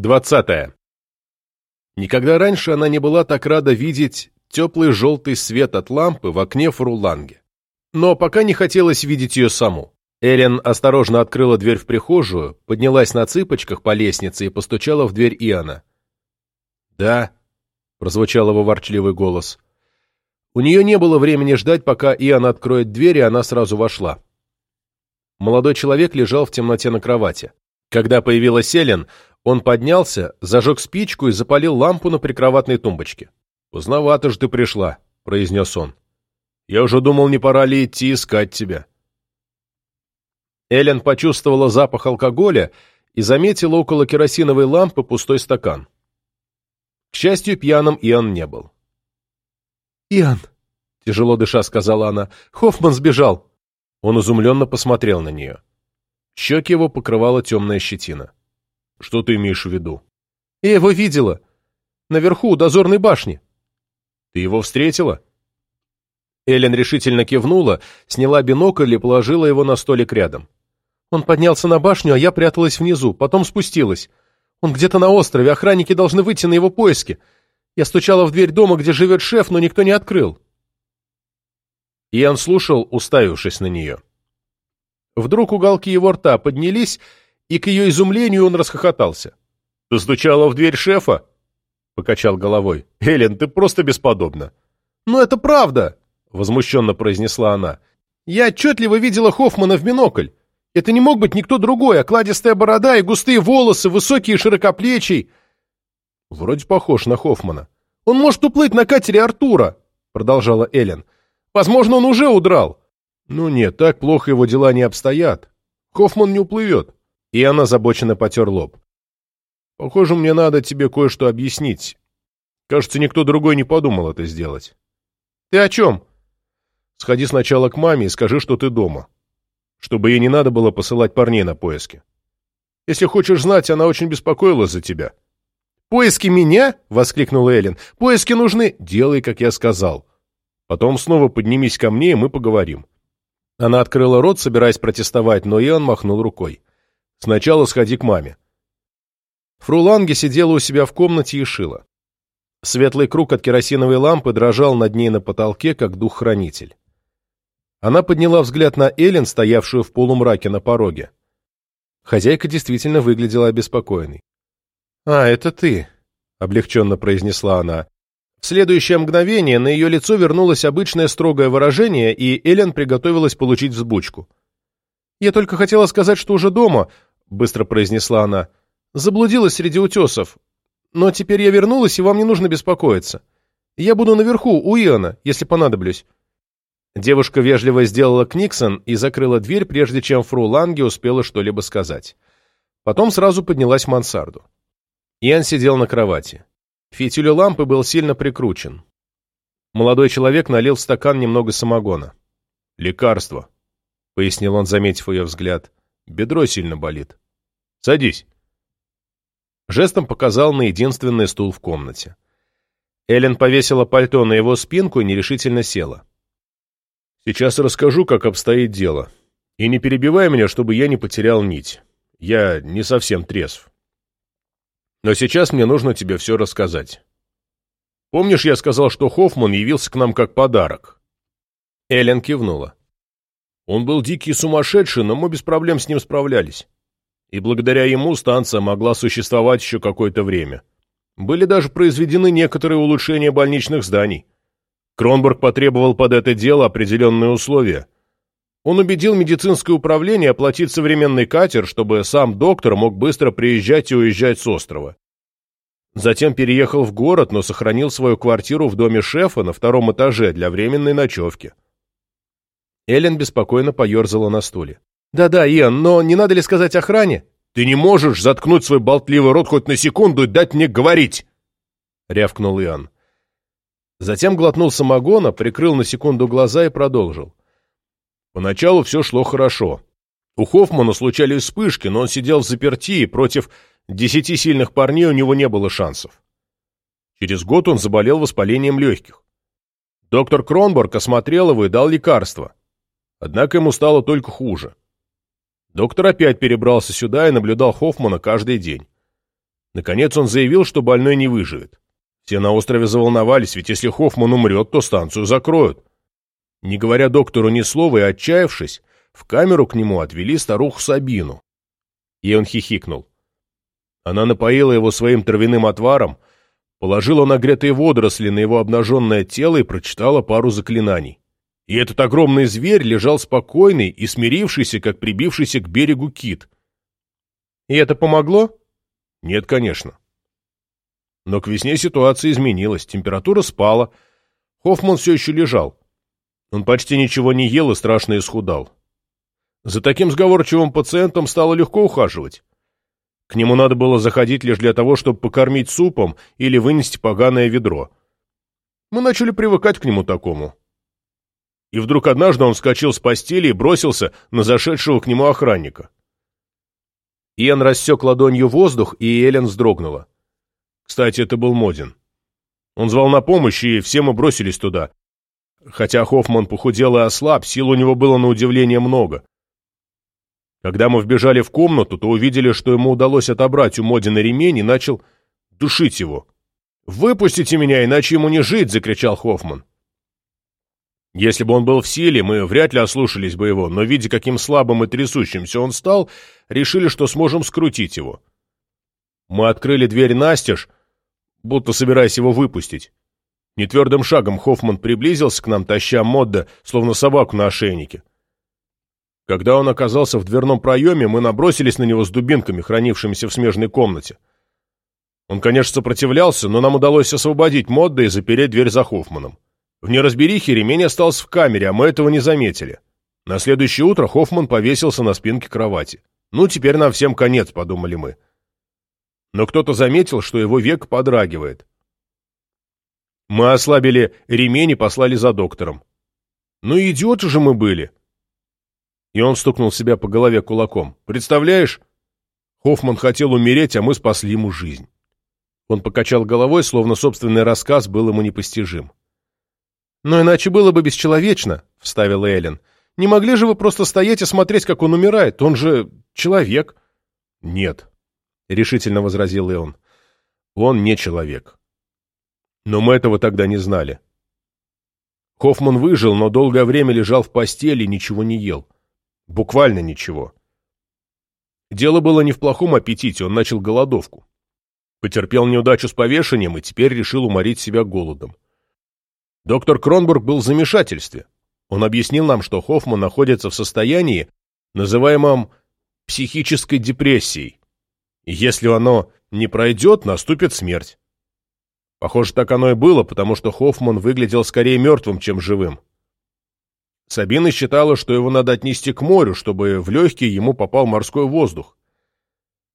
Двадцатое. Никогда раньше она не была так рада видеть теплый желтый свет от лампы в окне фруланге. Но пока не хотелось видеть ее саму. Эллен осторожно открыла дверь в прихожую, поднялась на цыпочках по лестнице и постучала в дверь Иоанна. «Да», — прозвучал его ворчливый голос. У нее не было времени ждать, пока Иоанн откроет дверь, и она сразу вошла. Молодой человек лежал в темноте на кровати. Когда появилась Эллен, он поднялся, зажег спичку и запалил лампу на прикроватной тумбочке. «Поздновато же ты пришла», — произнес он. «Я уже думал, не пора ли идти искать тебя». Эллен почувствовала запах алкоголя и заметила около керосиновой лампы пустой стакан. К счастью, пьяным Иоанн не был. «Иоанн», — тяжело дыша сказала она, — «Хоффман сбежал». Он изумленно посмотрел на нее. Щеки его покрывала темная щетина. «Что ты имеешь в виду?» «Я его видела. Наверху, у дозорной башни». «Ты его встретила?» Эллен решительно кивнула, сняла бинокль и положила его на столик рядом. Он поднялся на башню, а я пряталась внизу, потом спустилась. Он где-то на острове, охранники должны выйти на его поиски. Я стучала в дверь дома, где живет шеф, но никто не открыл. Иоанн слушал, уставившись на нее. Вдруг уголки его рта поднялись, и к ее изумлению он расхохотался. «Ты в дверь шефа?» — покачал головой. «Эллен, ты просто бесподобна». «Ну это правда!» — возмущенно произнесла она. «Я отчетливо видела Хоффмана в бинокль. Это не мог быть никто другой, окладистая борода и густые волосы, высокий и широкоплечий. Вроде похож на Хоффмана. Он может уплыть на катере Артура, продолжала Эллен. Возможно, он уже удрал. Ну нет, так плохо его дела не обстоят. Хоффман не уплывет. И она озабоченно потер лоб. Похоже, мне надо тебе кое-что объяснить. Кажется, никто другой не подумал это сделать. Ты о чем? Сходи сначала к маме и скажи, что ты дома чтобы ей не надо было посылать парней на поиски. Если хочешь знать, она очень беспокоилась за тебя. «Поиски меня?» — воскликнула Эллен. «Поиски нужны...» «Делай, как я сказал. Потом снова поднимись ко мне, и мы поговорим». Она открыла рот, собираясь протестовать, но Иоанн махнул рукой. «Сначала сходи к маме». Фруланге сидела у себя в комнате и шила. Светлый круг от керосиновой лампы дрожал над ней на потолке, как дух-хранитель. Она подняла взгляд на Эллен, стоявшую в полумраке на пороге. Хозяйка действительно выглядела обеспокоенной. «А, это ты», — облегченно произнесла она. В следующее мгновение на ее лицо вернулось обычное строгое выражение, и Эллен приготовилась получить взбучку. «Я только хотела сказать, что уже дома», — быстро произнесла она. «Заблудилась среди утесов. Но теперь я вернулась, и вам не нужно беспокоиться. Я буду наверху, у Иона, если понадоблюсь. Девушка вежливо сделала книксон и закрыла дверь, прежде чем фру Ланге успела что-либо сказать. Потом сразу поднялась в мансарду. Иэн сидел на кровати. Фитиль лампы был сильно прикручен. Молодой человек налил в стакан немного самогона. «Лекарство», — пояснил он, заметив ее взгляд. «Бедро сильно болит. Садись». Жестом показал на единственный стул в комнате. Эллен повесила пальто на его спинку и нерешительно села. Сейчас расскажу, как обстоит дело. И не перебивай меня, чтобы я не потерял нить. Я не совсем трезв. Но сейчас мне нужно тебе все рассказать. Помнишь, я сказал, что Хоффман явился к нам как подарок?» Эллен кивнула. Он был дикий и сумасшедший, но мы без проблем с ним справлялись. И благодаря ему станция могла существовать еще какое-то время. Были даже произведены некоторые улучшения больничных зданий. Кронбург потребовал под это дело определенные условия. Он убедил медицинское управление оплатить современный катер, чтобы сам доктор мог быстро приезжать и уезжать с острова. Затем переехал в город, но сохранил свою квартиру в доме шефа на втором этаже для временной ночевки. Эллен беспокойно поерзала на стуле. «Да-да, Иэн, но не надо ли сказать охране?» «Ты не можешь заткнуть свой болтливый рот хоть на секунду и дать мне говорить!» — рявкнул Иоанн. Затем глотнул самогона, прикрыл на секунду глаза и продолжил. Поначалу все шло хорошо. У Хоффмана случались вспышки, но он сидел в заперти, и против десяти сильных парней у него не было шансов. Через год он заболел воспалением легких. Доктор Кронборг осмотрел его и дал лекарство. Однако ему стало только хуже. Доктор опять перебрался сюда и наблюдал Хоффмана каждый день. Наконец он заявил, что больной не выживет. Все на острове заволновались, ведь если Хоффман умрет, то станцию закроют. Не говоря доктору ни слова и отчаявшись, в камеру к нему отвели старуху Сабину. И он хихикнул. Она напоила его своим травяным отваром, положила нагретые водоросли на его обнаженное тело и прочитала пару заклинаний. И этот огромный зверь лежал спокойный и смирившийся, как прибившийся к берегу кит. И это помогло? Нет, конечно. Но к весне ситуация изменилась, температура спала. Хоффман все еще лежал. Он почти ничего не ел и страшно исхудал. За таким сговорчивым пациентом стало легко ухаживать. К нему надо было заходить лишь для того, чтобы покормить супом или вынести поганое ведро. Мы начали привыкать к нему такому. И вдруг однажды он вскочил с постели и бросился на зашедшего к нему охранника. Иэн рассек ладонью воздух, и Эллен вздрогнула. Кстати, это был Модин. Он звал на помощь, и все мы бросились туда. Хотя Хоффман похудел и ослаб, сил у него было на удивление много. Когда мы вбежали в комнату, то увидели, что ему удалось отобрать у Модина ремень и начал душить его. «Выпустите меня, иначе ему не жить!» — закричал Хоффман. Если бы он был в силе, мы вряд ли ослушались бы его, но, видя, каким слабым и трясущимся он стал, решили, что сможем скрутить его. Мы открыли дверь настежь, будто собираясь его выпустить. Нетвердым шагом Хоффман приблизился к нам, таща Модда, словно собаку на ошейнике. Когда он оказался в дверном проеме, мы набросились на него с дубинками, хранившимися в смежной комнате. Он, конечно, сопротивлялся, но нам удалось освободить Модда и запереть дверь за Хоффманом. В неразберихе ремень остался в камере, а мы этого не заметили. На следующее утро Хоффман повесился на спинке кровати. «Ну, теперь нам всем конец», — подумали мы. Но кто-то заметил, что его век подрагивает. Мы ослабили ремень и послали за доктором. Ну, идиоты же мы были. И он стукнул себя по голове кулаком. Представляешь? Хоффман хотел умереть, а мы спасли ему жизнь. Он покачал головой, словно собственный рассказ был ему непостижим. «Но иначе было бы бесчеловечно», — вставила Эллен. «Не могли же вы просто стоять и смотреть, как он умирает? Он же человек». «Нет», — решительно возразил Эон. «Он не человек». Но мы этого тогда не знали. Хоффман выжил, но долгое время лежал в постели и ничего не ел. Буквально ничего. Дело было не в плохом аппетите, он начал голодовку. Потерпел неудачу с повешением и теперь решил уморить себя голодом. Доктор Кронбург был в замешательстве. Он объяснил нам, что Хоффман находится в состоянии, называемом психической депрессией. И если оно не пройдет, наступит смерть. Похоже, так оно и было, потому что Хоффман выглядел скорее мертвым, чем живым. Сабина считала, что его надо отнести к морю, чтобы в легкие ему попал морской воздух.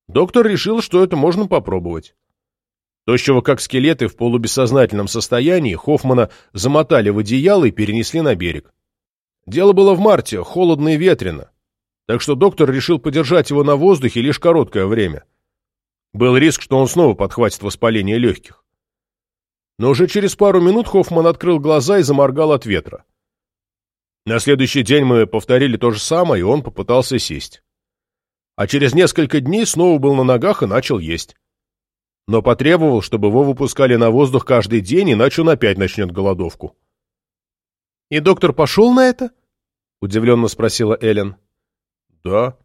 Доктор решил, что это можно попробовать. Тощего как скелеты в полубессознательном состоянии Хоффмана замотали в одеяло и перенесли на берег. Дело было в марте, холодно и ветрено, так что доктор решил подержать его на воздухе лишь короткое время. Был риск, что он снова подхватит воспаление легких. Но уже через пару минут Хоффман открыл глаза и заморгал от ветра. На следующий день мы повторили то же самое, и он попытался сесть. А через несколько дней снова был на ногах и начал есть но потребовал, чтобы его выпускали на воздух каждый день, иначе он опять начнет голодовку. «И доктор пошел на это?» — удивленно спросила Эллен. «Да.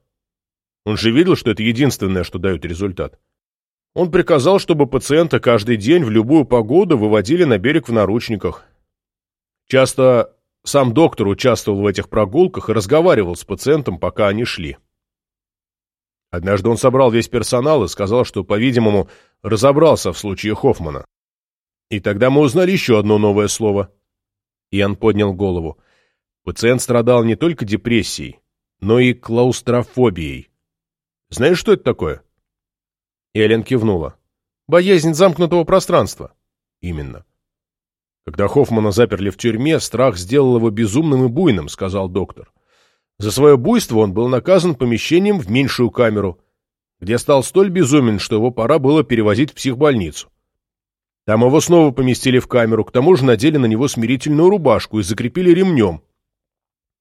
Он же видел, что это единственное, что дает результат. Он приказал, чтобы пациента каждый день в любую погоду выводили на берег в наручниках. Часто сам доктор участвовал в этих прогулках и разговаривал с пациентом, пока они шли. Однажды он собрал весь персонал и сказал, что, по-видимому, разобрался в случае Хоффмана. И тогда мы узнали еще одно новое слово. Иоанн поднял голову. Пациент страдал не только депрессией, но и клаустрофобией. Знаешь, что это такое? Эллен кивнула. Боязнь замкнутого пространства. Именно. Когда Хоффмана заперли в тюрьме, страх сделал его безумным и буйным, сказал доктор. За свое буйство он был наказан помещением в меньшую камеру, где стал столь безумен, что его пора было перевозить в психбольницу. Там его снова поместили в камеру, к тому же надели на него смирительную рубашку и закрепили ремнем,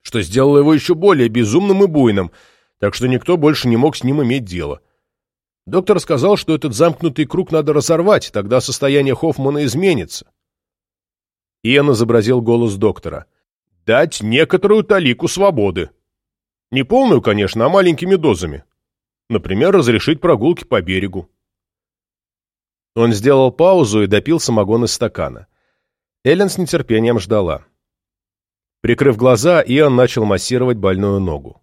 что сделало его еще более безумным и буйным, так что никто больше не мог с ним иметь дело. Доктор сказал, что этот замкнутый круг надо разорвать, тогда состояние Хоффмана изменится. Иэн изобразил голос доктора. «Дать некоторую талику свободы. Не полную, конечно, а маленькими дозами. Например, разрешить прогулки по берегу». Он сделал паузу и допил самогон из стакана. Эллен с нетерпением ждала. Прикрыв глаза, Иоанн начал массировать больную ногу.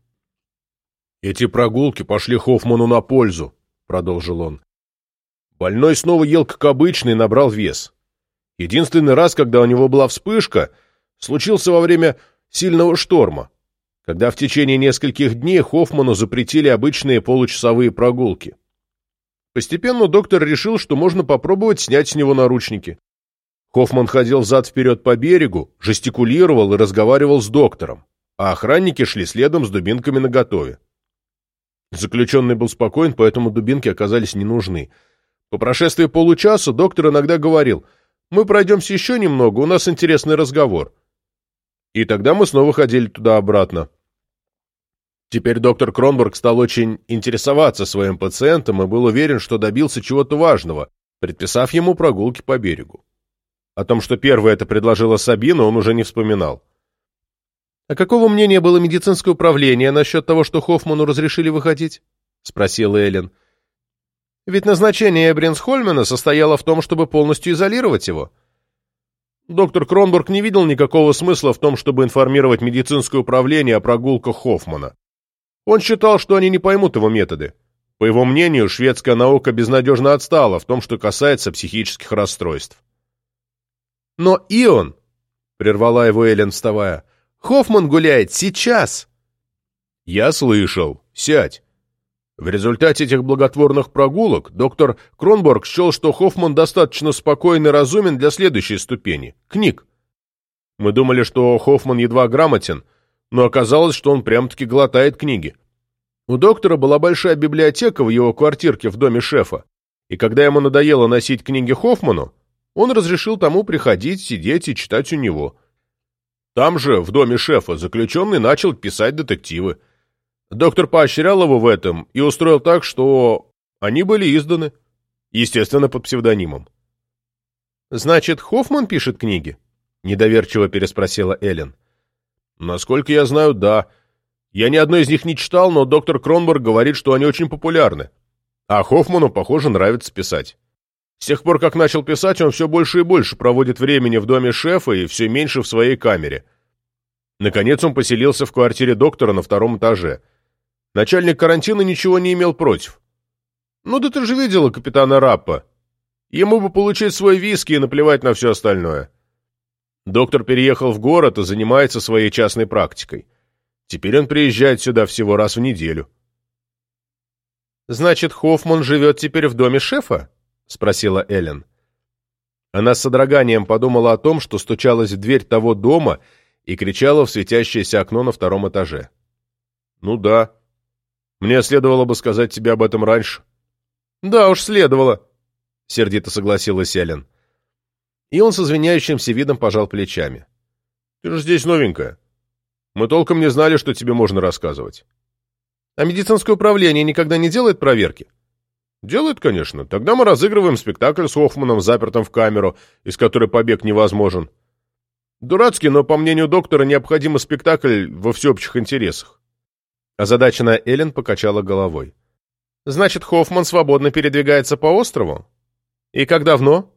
«Эти прогулки пошли Хоффману на пользу», — продолжил он. «Больной снова ел как обычно и набрал вес. Единственный раз, когда у него была вспышка, случился во время сильного шторма, когда в течение нескольких дней Хоффману запретили обычные получасовые прогулки. Постепенно доктор решил, что можно попробовать снять с него наручники. Хоффман ходил взад-вперед по берегу, жестикулировал и разговаривал с доктором, а охранники шли следом с дубинками наготове. Заключенный был спокоен, поэтому дубинки оказались не нужны. По прошествии получаса доктор иногда говорил, «Мы пройдемся еще немного, у нас интересный разговор». И тогда мы снова ходили туда-обратно. Теперь доктор Кронберг стал очень интересоваться своим пациентом и был уверен, что добился чего-то важного, предписав ему прогулки по берегу. О том, что первое это предложила Сабина, он уже не вспоминал. «А какого мнения было медицинское управление насчет того, что Хоффману разрешили выходить?» — спросила Эллен. «Ведь назначение Бринсхольмена состояло в том, чтобы полностью изолировать его». Доктор Кронбург не видел никакого смысла в том, чтобы информировать медицинское управление о прогулках Хоффмана. Он считал, что они не поймут его методы. По его мнению, шведская наука безнадежно отстала в том, что касается психических расстройств. «Но Ион!» — прервала его Эллен, вставая. «Хоффман гуляет сейчас!» «Я слышал. Сядь!» В результате этих благотворных прогулок доктор Кронборг счел, что Хоффман достаточно спокоен и разумен для следующей ступени — книг. Мы думали, что Хоффман едва грамотен, но оказалось, что он прям-таки глотает книги. У доктора была большая библиотека в его квартирке в доме шефа, и когда ему надоело носить книги Хоффману, он разрешил тому приходить, сидеть и читать у него. Там же, в доме шефа, заключенный начал писать детективы. Доктор поощрял его в этом и устроил так, что они были изданы, естественно, под псевдонимом. «Значит, Хоффман пишет книги?» — недоверчиво переспросила Эллен. «Насколько я знаю, да. Я ни одной из них не читал, но доктор Кронберг говорит, что они очень популярны. А Хоффману, похоже, нравится писать. С тех пор, как начал писать, он все больше и больше проводит времени в доме шефа и все меньше в своей камере. Наконец он поселился в квартире доктора на втором этаже. Начальник карантина ничего не имел против. «Ну да ты же видела капитана Раппа. Ему бы получить свой виски и наплевать на все остальное». Доктор переехал в город и занимается своей частной практикой. Теперь он приезжает сюда всего раз в неделю. «Значит, Хоффман живет теперь в доме шефа?» — спросила Эллен. Она с содроганием подумала о том, что стучалась в дверь того дома и кричала в светящееся окно на втором этаже. «Ну да. Мне следовало бы сказать тебе об этом раньше». «Да уж, следовало», — сердито согласилась Эллен. И он с извиняющимся видом пожал плечами. «Ты же здесь новенькая. Мы толком не знали, что тебе можно рассказывать». «А медицинское управление никогда не делает проверки?» Делает, конечно. Тогда мы разыгрываем спектакль с Хоффманом, запертым в камеру, из которой побег невозможен. Дурацкий, но, по мнению доктора, необходимый спектакль во всеобщих интересах. Озадаченная Эллен покачала головой. Значит, Хоффман свободно передвигается по острову? И как давно?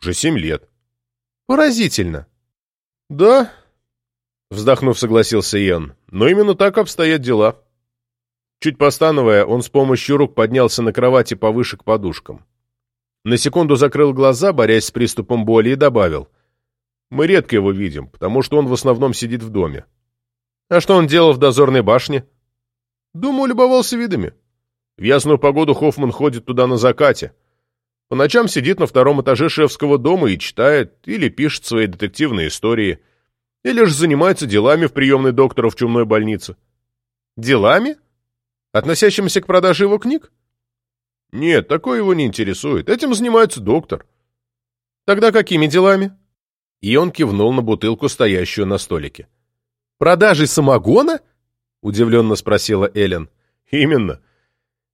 Уже семь лет. Поразительно. Да, вздохнув, согласился Иэн. Но именно так обстоят дела. Чуть постановая, он с помощью рук поднялся на кровати повыше к подушкам. На секунду закрыл глаза, борясь с приступом боли, и добавил. «Мы редко его видим, потому что он в основном сидит в доме». «А что он делал в дозорной башне?» «Думаю, любовался видами. В ясную погоду Хоффман ходит туда на закате. По ночам сидит на втором этаже шефского дома и читает или пишет свои детективные истории, или же занимается делами в приемной доктора в чумной больнице». «Делами?» относящимся к продаже его книг? Нет, такое его не интересует. Этим занимается доктор. Тогда какими делами? И он кивнул на бутылку, стоящую на столике. Продажей самогона? Удивленно спросила Эллен. Именно.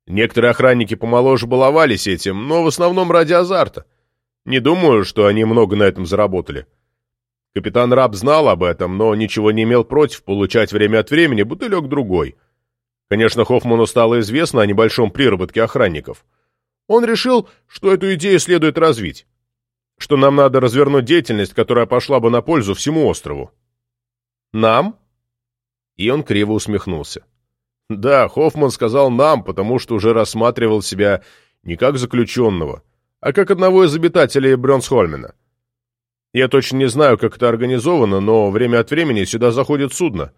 Некоторые охранники помоложе баловались этим, но в основном ради азарта. Не думаю, что они много на этом заработали. Капитан Раб знал об этом, но ничего не имел против получать время от времени бутылек другой. Конечно, Хоффману стало известно о небольшом приработке охранников. Он решил, что эту идею следует развить, что нам надо развернуть деятельность, которая пошла бы на пользу всему острову. «Нам?» И он криво усмехнулся. Да, Хоффман сказал «нам», потому что уже рассматривал себя не как заключенного, а как одного из обитателей Брёнсхольмена. Я точно не знаю, как это организовано, но время от времени сюда заходит судно.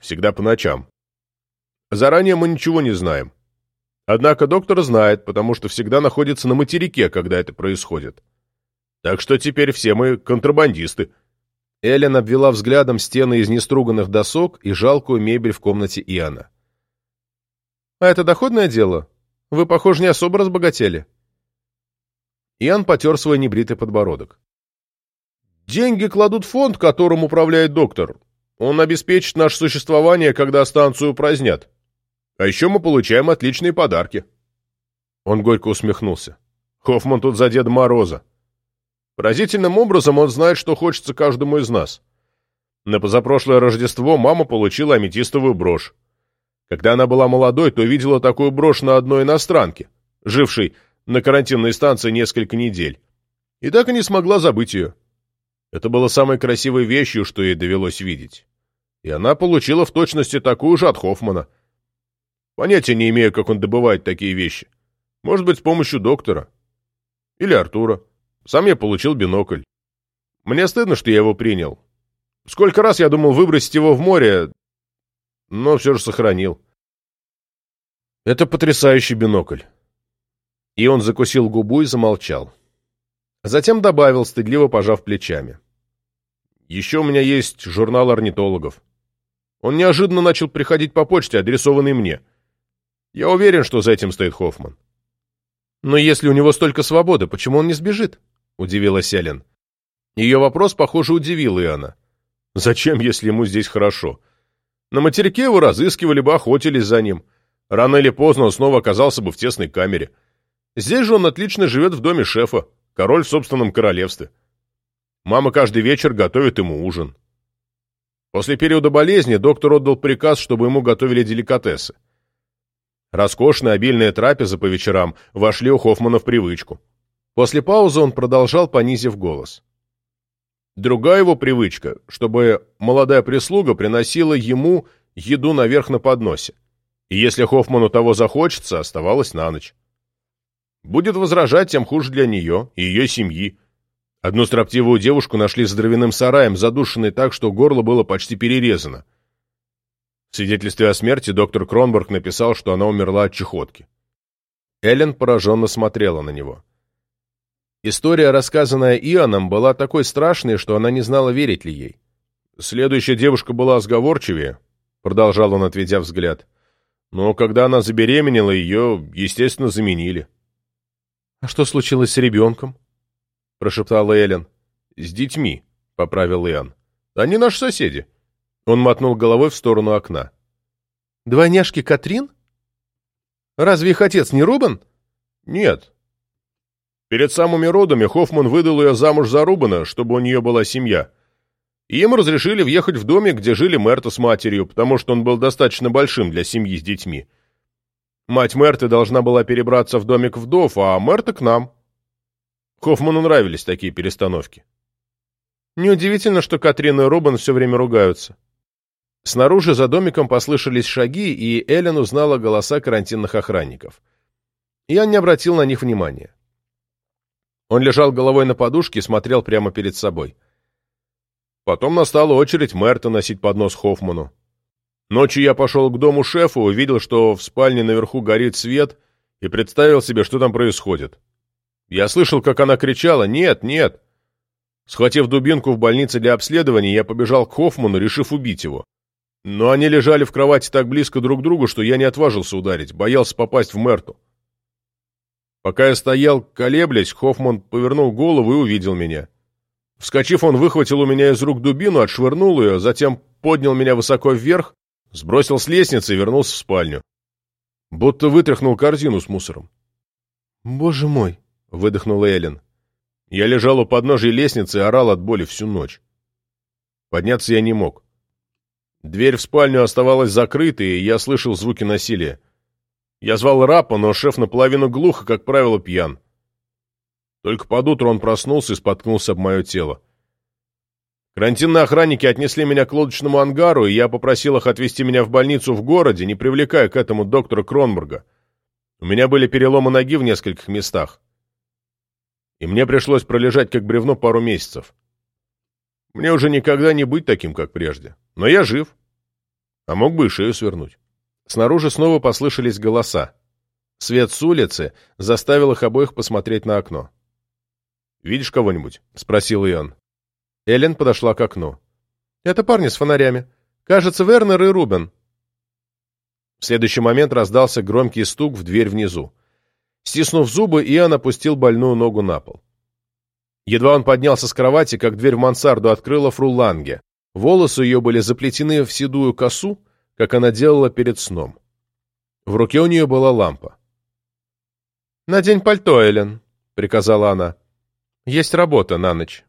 Всегда по ночам. Заранее мы ничего не знаем. Однако доктор знает, потому что всегда находится на материке, когда это происходит. Так что теперь все мы контрабандисты. Эллен обвела взглядом стены из неструганных досок и жалкую мебель в комнате Иоанна. «А это доходное дело? Вы, похоже, не особо разбогатели». Иоанн потер свой небритый подбородок. «Деньги кладут в фонд, которым управляет доктор. Он обеспечит наше существование, когда станцию упразднят. А еще мы получаем отличные подарки». Он горько усмехнулся. Хоффман тут за Деда Мороза. Поразительным образом он знает, что хочется каждому из нас. На позапрошлое Рождество мама получила аметистовую брошь. Когда она была молодой, то видела такую брошь на одной иностранке, жившей на карантинной станции несколько недель. И так и не смогла забыть ее. Это было самой красивой вещью, что ей довелось видеть. И она получила в точности такую же от Хоффмана. Понятия не имею, как он добывает такие вещи. Может быть, с помощью доктора. Или Артура. Сам я получил бинокль. Мне стыдно, что я его принял. Сколько раз я думал выбросить его в море, но все же сохранил. Это потрясающий бинокль. И он закусил губу и замолчал. Затем добавил, стыдливо пожав плечами. Еще у меня есть журнал орнитологов. Он неожиданно начал приходить по почте, адресованный мне. Я уверен, что за этим стоит Хоффман. Но если у него столько свободы, почему он не сбежит? Удивилась Эллен. Ее вопрос, похоже, удивил Иоанна. Зачем, если ему здесь хорошо? На материке его разыскивали бы, охотились за ним. Рано или поздно он снова оказался бы в тесной камере. Здесь же он отлично живет в доме шефа, король в собственном королевстве. Мама каждый вечер готовит ему ужин. После периода болезни доктор отдал приказ, чтобы ему готовили деликатесы. Роскошные обильные трапезы по вечерам вошли у Хоффмана в привычку. После паузы он продолжал, понизив голос. Другая его привычка, чтобы молодая прислуга приносила ему еду наверх на подносе. И если Хоффману того захочется, оставалась на ночь. Будет возражать, тем хуже для нее и ее семьи. Одну строптивую девушку нашли с дровяным сараем, задушенной так, что горло было почти перерезано. В свидетельстве о смерти доктор Кронберг написал, что она умерла от чехотки. Эллен пораженно смотрела на него. История, рассказанная Ионом, была такой страшной, что она не знала, верить ли ей. Следующая девушка была сговорчивее, продолжал он, отведя взгляд. Но когда она забеременела, ее, естественно, заменили. — А что случилось с ребенком? — прошептала Эллен. — С детьми, — поправил Иоанн. — Они наши соседи. Он мотнул головой в сторону окна. — Двойняшки Катрин? Разве их отец не Рубан? — Нет, Перед самыми родами Хоффман выдал ее замуж за Рубана, чтобы у нее была семья. Им разрешили въехать в домик, где жили Мерта с матерью, потому что он был достаточно большим для семьи с детьми. Мать Мерты должна была перебраться в домик вдов, а Мерта к нам. Хоффману нравились такие перестановки. Неудивительно, что Катрина и Рубан все время ругаются. Снаружи за домиком послышались шаги, и Эллен узнала голоса карантинных охранников. Я не обратил на них внимания. Он лежал головой на подушке и смотрел прямо перед собой. Потом настала очередь Мэрта носить поднос Хоффману. Ночью я пошел к дому шефа, увидел, что в спальне наверху горит свет, и представил себе, что там происходит. Я слышал, как она кричала «Нет, нет!». Схватив дубинку в больнице для обследования, я побежал к Хоффману, решив убить его. Но они лежали в кровати так близко друг к другу, что я не отважился ударить, боялся попасть в Мерту. Пока я стоял, колеблясь, Хоффман повернул голову и увидел меня. Вскочив, он выхватил у меня из рук дубину, отшвырнул ее, затем поднял меня высоко вверх, сбросил с лестницы и вернулся в спальню. Будто вытряхнул корзину с мусором. «Боже мой!» — выдохнула Эллен. Я лежал у подножия лестницы и орал от боли всю ночь. Подняться я не мог. Дверь в спальню оставалась закрытой, и я слышал звуки насилия. Я звал рапа, но шеф наполовину глухо, как правило, пьян. Только под утро он проснулся и споткнулся об мое тело. Карантинные охранники отнесли меня к лодочному ангару, и я попросил их отвезти меня в больницу в городе, не привлекая к этому доктора Кронбурга. У меня были переломы ноги в нескольких местах. И мне пришлось пролежать как бревно пару месяцев. Мне уже никогда не быть таким, как прежде. Но я жив. А мог бы и шею свернуть. Снаружи снова послышались голоса. Свет с улицы заставил их обоих посмотреть на окно. «Видишь кого-нибудь?» — спросил Иоанн. Эллен подошла к окну. «Это парни с фонарями. Кажется, Вернер и Рубен». В следующий момент раздался громкий стук в дверь внизу. Стиснув зубы, Иоанн опустил больную ногу на пол. Едва он поднялся с кровати, как дверь в мансарду открыла фру Ланге. Волосы ее были заплетены в седую косу, как она делала перед сном. В руке у нее была лампа. «Надень пальто, Эллен», — приказала она. «Есть работа на ночь».